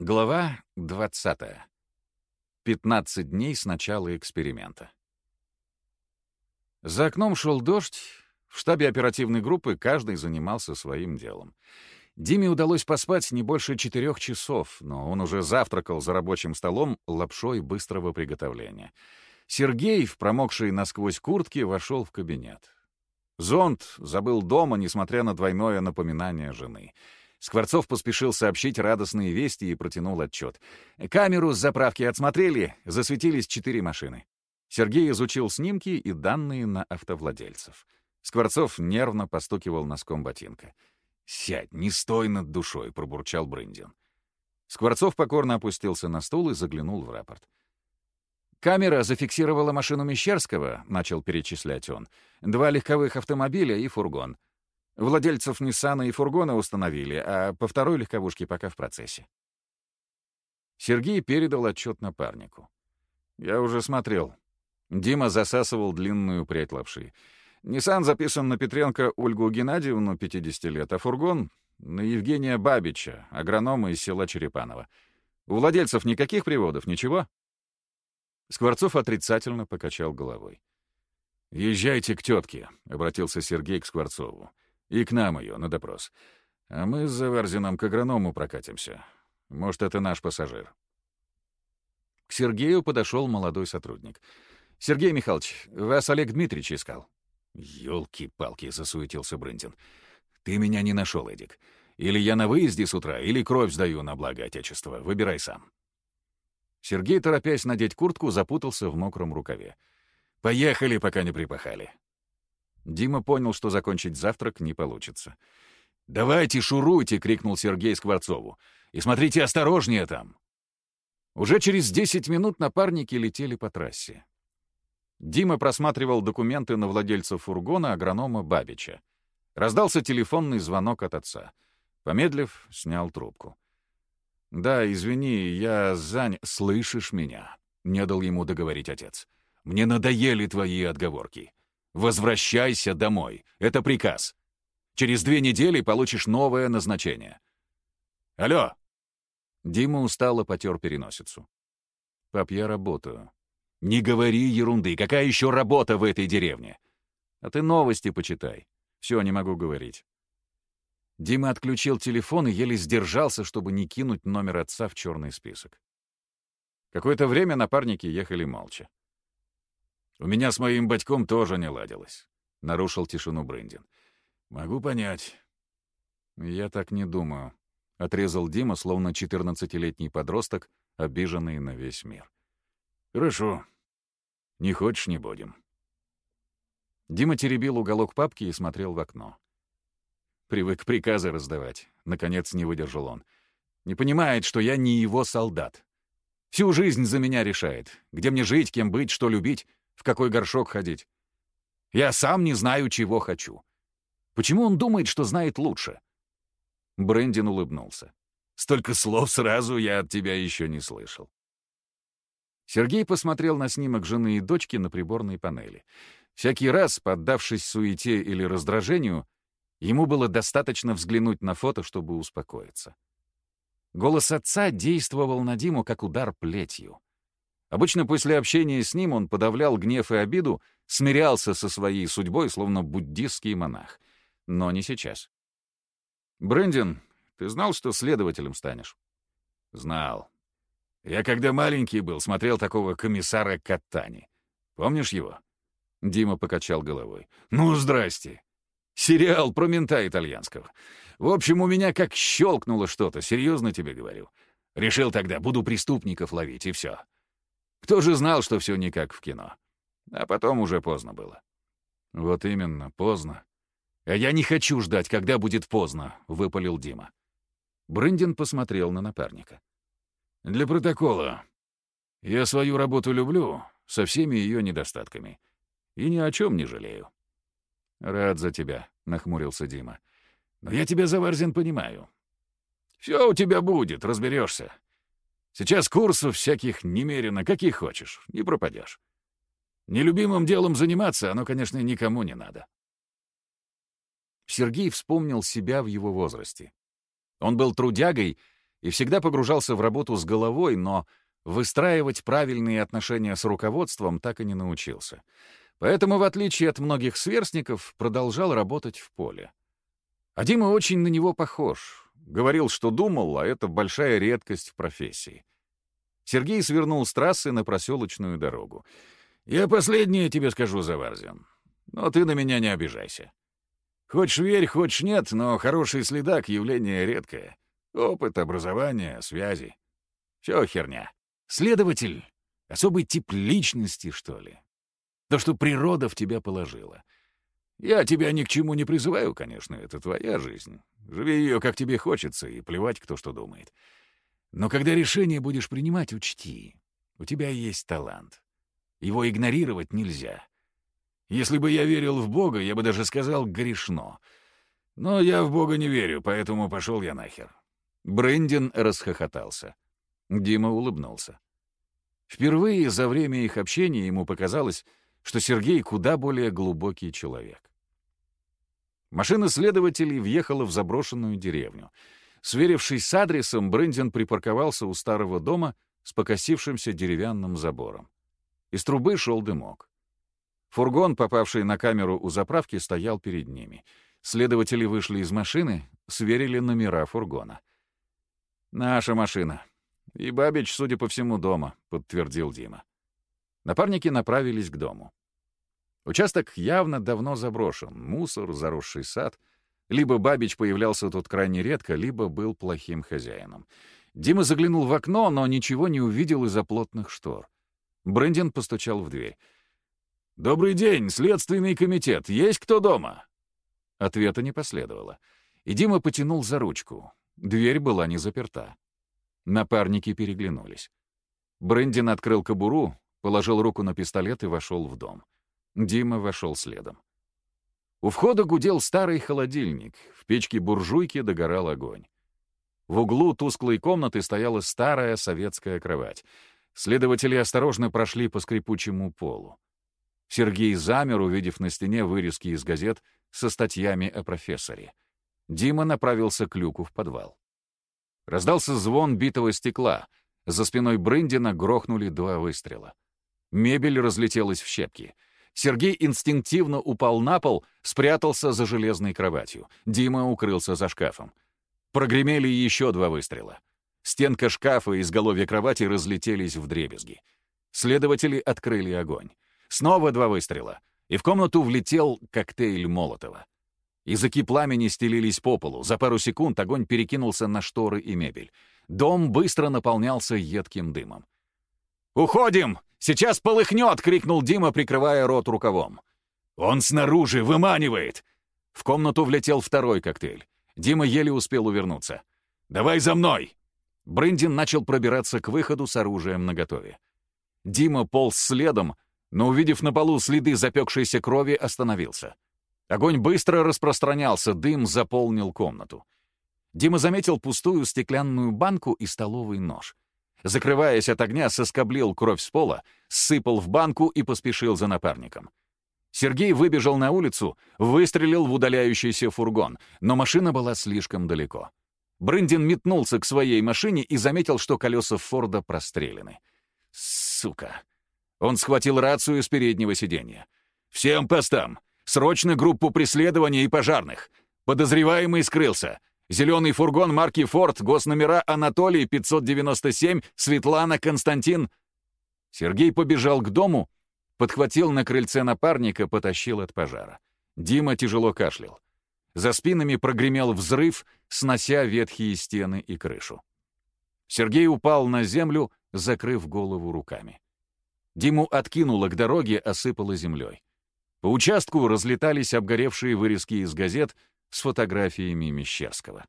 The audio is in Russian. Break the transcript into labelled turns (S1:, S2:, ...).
S1: Глава 20. 15 дней с начала эксперимента. За окном шел дождь. В штабе оперативной группы каждый занимался своим делом. Диме удалось поспать не больше четырех часов, но он уже завтракал за рабочим столом лапшой быстрого приготовления. Сергей, в промокшей насквозь куртке, вошел в кабинет. Зонт забыл дома, несмотря на двойное напоминание жены. Скворцов поспешил сообщить радостные вести и протянул отчет. Камеру с заправки отсмотрели, засветились четыре машины. Сергей изучил снимки и данные на автовладельцев. Скворцов нервно постукивал носком ботинка. «Сядь, не стой над душой», — пробурчал Брындин. Скворцов покорно опустился на стул и заглянул в рапорт. «Камера зафиксировала машину Мещерского», — начал перечислять он. «Два легковых автомобиля и фургон. Владельцев Ниссана и фургона установили, а по второй легковушке пока в процессе». Сергей передал отчет напарнику. «Я уже смотрел». Дима засасывал длинную прядь лапши. «Ниссан записан на Петренко Ольгу Геннадьевну, 50 лет, а фургон — на Евгения Бабича, агронома из села Черепаново. У владельцев никаких приводов, ничего?» Скворцов отрицательно покачал головой. «Езжайте к тетке», — обратился Сергей к Скворцову. «И к нам ее, на допрос. А мы с Заварзином к агроному прокатимся. Может, это наш пассажир». К Сергею подошел молодой сотрудник. «Сергей Михайлович, вас Олег Дмитриевич искал». «Елки-палки», — засуетился Брындин. «Ты меня не нашел, Эдик. Или я на выезде с утра, или кровь сдаю на благо Отечества. Выбирай сам». Сергей, торопясь надеть куртку, запутался в мокром рукаве. «Поехали, пока не припахали». Дима понял, что закончить завтрак не получится. «Давайте, шуруйте!» — крикнул Сергей Скворцову. «И смотрите осторожнее там!» Уже через десять минут напарники летели по трассе. Дима просматривал документы на владельца фургона агронома Бабича. Раздался телефонный звонок от отца. Помедлив, снял трубку. «Да, извини, я занят...» «Слышишь меня?» — не дал ему договорить отец. «Мне надоели твои отговорки. Возвращайся домой. Это приказ. Через две недели получишь новое назначение. Алло!» Дима устало потер переносицу. «Пап, я работаю». «Не говори ерунды. Какая еще работа в этой деревне?» «А ты новости почитай. Все, не могу говорить». Дима отключил телефон и еле сдержался, чтобы не кинуть номер отца в черный список. Какое-то время напарники ехали молча. «У меня с моим батьком тоже не ладилось», — нарушил тишину Брындин. «Могу понять». «Я так не думаю», — отрезал Дима, словно четырнадцатилетний подросток, обиженный на весь мир. «Хорошо. Не хочешь — не будем». Дима теребил уголок папки и смотрел в окно. Привык приказы раздавать. Наконец не выдержал он. Не понимает, что я не его солдат. Всю жизнь за меня решает. Где мне жить, кем быть, что любить, в какой горшок ходить. Я сам не знаю, чего хочу. Почему он думает, что знает лучше? Брендин улыбнулся. Столько слов сразу я от тебя еще не слышал. Сергей посмотрел на снимок жены и дочки на приборной панели. Всякий раз, поддавшись суете или раздражению, Ему было достаточно взглянуть на фото, чтобы успокоиться. Голос отца действовал на Диму как удар плетью. Обычно после общения с ним он подавлял гнев и обиду, смирялся со своей судьбой, словно буддистский монах. Но не сейчас. «Брэндин, ты знал, что следователем станешь?» «Знал. Я, когда маленький был, смотрел такого комиссара Катани. Помнишь его?» Дима покачал головой. «Ну, здрасте. Сериал про мента итальянского. В общем, у меня как щелкнуло что-то, серьезно тебе говорю. Решил тогда, буду преступников ловить, и все. Кто же знал, что все не как в кино? А потом уже поздно было. Вот именно, поздно. А я не хочу ждать, когда будет поздно, — выпалил Дима. Брындин посмотрел на напарника. Для протокола. Я свою работу люблю, со всеми ее недостатками. И ни о чем не жалею. «Рад за тебя», — нахмурился Дима. «Но я тебя, Заварзин, понимаю. Все у тебя будет, разберешься. Сейчас курсов всяких немерено, каких хочешь, не пропадешь. Нелюбимым делом заниматься, оно, конечно, никому не надо». Сергей вспомнил себя в его возрасте. Он был трудягой и всегда погружался в работу с головой, но выстраивать правильные отношения с руководством так и не научился. Поэтому, в отличие от многих сверстников, продолжал работать в поле. А Дима очень на него похож. Говорил, что думал, а это большая редкость в профессии. Сергей свернул с трассы на проселочную дорогу. «Я последнее тебе скажу, Заварзин. Но ты на меня не обижайся. Хочешь верь, хочешь нет, но хороший следак — явление редкое. Опыт, образование, связи. Все херня. Следователь — особый тип личности, что ли. То, что природа в тебя положила. Я тебя ни к чему не призываю, конечно, это твоя жизнь. Живи ее, как тебе хочется, и плевать, кто что думает. Но когда решение будешь принимать, учти, у тебя есть талант. Его игнорировать нельзя. Если бы я верил в Бога, я бы даже сказал грешно. Но я в Бога не верю, поэтому пошел я нахер. Брендин расхохотался. Дима улыбнулся. Впервые за время их общения ему показалось, что Сергей куда более глубокий человек. Машина следователей въехала в заброшенную деревню. Сверившись с адресом, Брендин припарковался у старого дома с покосившимся деревянным забором. Из трубы шел дымок. Фургон, попавший на камеру у заправки, стоял перед ними. Следователи вышли из машины, сверили номера фургона. «Наша машина. И Бабич, судя по всему, дома», — подтвердил Дима. Напарники направились к дому. Участок явно давно заброшен. Мусор, заросший сад. Либо Бабич появлялся тут крайне редко, либо был плохим хозяином. Дима заглянул в окно, но ничего не увидел из-за плотных штор. Брэндин постучал в дверь. «Добрый день, Следственный комитет. Есть кто дома?» Ответа не последовало. И Дима потянул за ручку. Дверь была не заперта. Напарники переглянулись. Брэндин открыл кобуру, положил руку на пистолет и вошел в дом. Дима вошел следом. У входа гудел старый холодильник, в печке буржуйки догорал огонь. В углу тусклой комнаты стояла старая советская кровать. Следователи осторожно прошли по скрипучему полу. Сергей замер, увидев на стене вырезки из газет со статьями о профессоре. Дима направился к люку в подвал. Раздался звон битого стекла. За спиной Брындина грохнули два выстрела. Мебель разлетелась в щепки — Сергей инстинктивно упал на пол, спрятался за железной кроватью. Дима укрылся за шкафом. Прогремели еще два выстрела. Стенка шкафа и изголовье кровати разлетелись в дребезги. Следователи открыли огонь. Снова два выстрела. И в комнату влетел коктейль Молотова. Языки пламени стелились по полу. За пару секунд огонь перекинулся на шторы и мебель. Дом быстро наполнялся едким дымом. «Уходим! Сейчас полыхнет!» — крикнул Дима, прикрывая рот рукавом. «Он снаружи! Выманивает!» В комнату влетел второй коктейль. Дима еле успел увернуться. «Давай за мной!» Брындин начал пробираться к выходу с оружием наготове. Дима полз следом, но, увидев на полу следы запекшейся крови, остановился. Огонь быстро распространялся, дым заполнил комнату. Дима заметил пустую стеклянную банку и столовый нож — Закрываясь от огня, соскоблил кровь с пола, сыпал в банку и поспешил за напарником. Сергей выбежал на улицу, выстрелил в удаляющийся фургон, но машина была слишком далеко. Брындин метнулся к своей машине и заметил, что колеса Форда прострелены. «Сука!» Он схватил рацию с переднего сиденья. «Всем постам! Срочно группу преследования и пожарных! Подозреваемый скрылся! Зеленый фургон марки «Форд», госномера Анатолий, 597, Светлана, Константин. Сергей побежал к дому, подхватил на крыльце напарника, потащил от пожара. Дима тяжело кашлял. За спинами прогремел взрыв, снося ветхие стены и крышу. Сергей упал на землю, закрыв голову руками. Диму откинуло к дороге, осыпало землей. По участку разлетались обгоревшие вырезки из газет — с фотографиями Мещерского.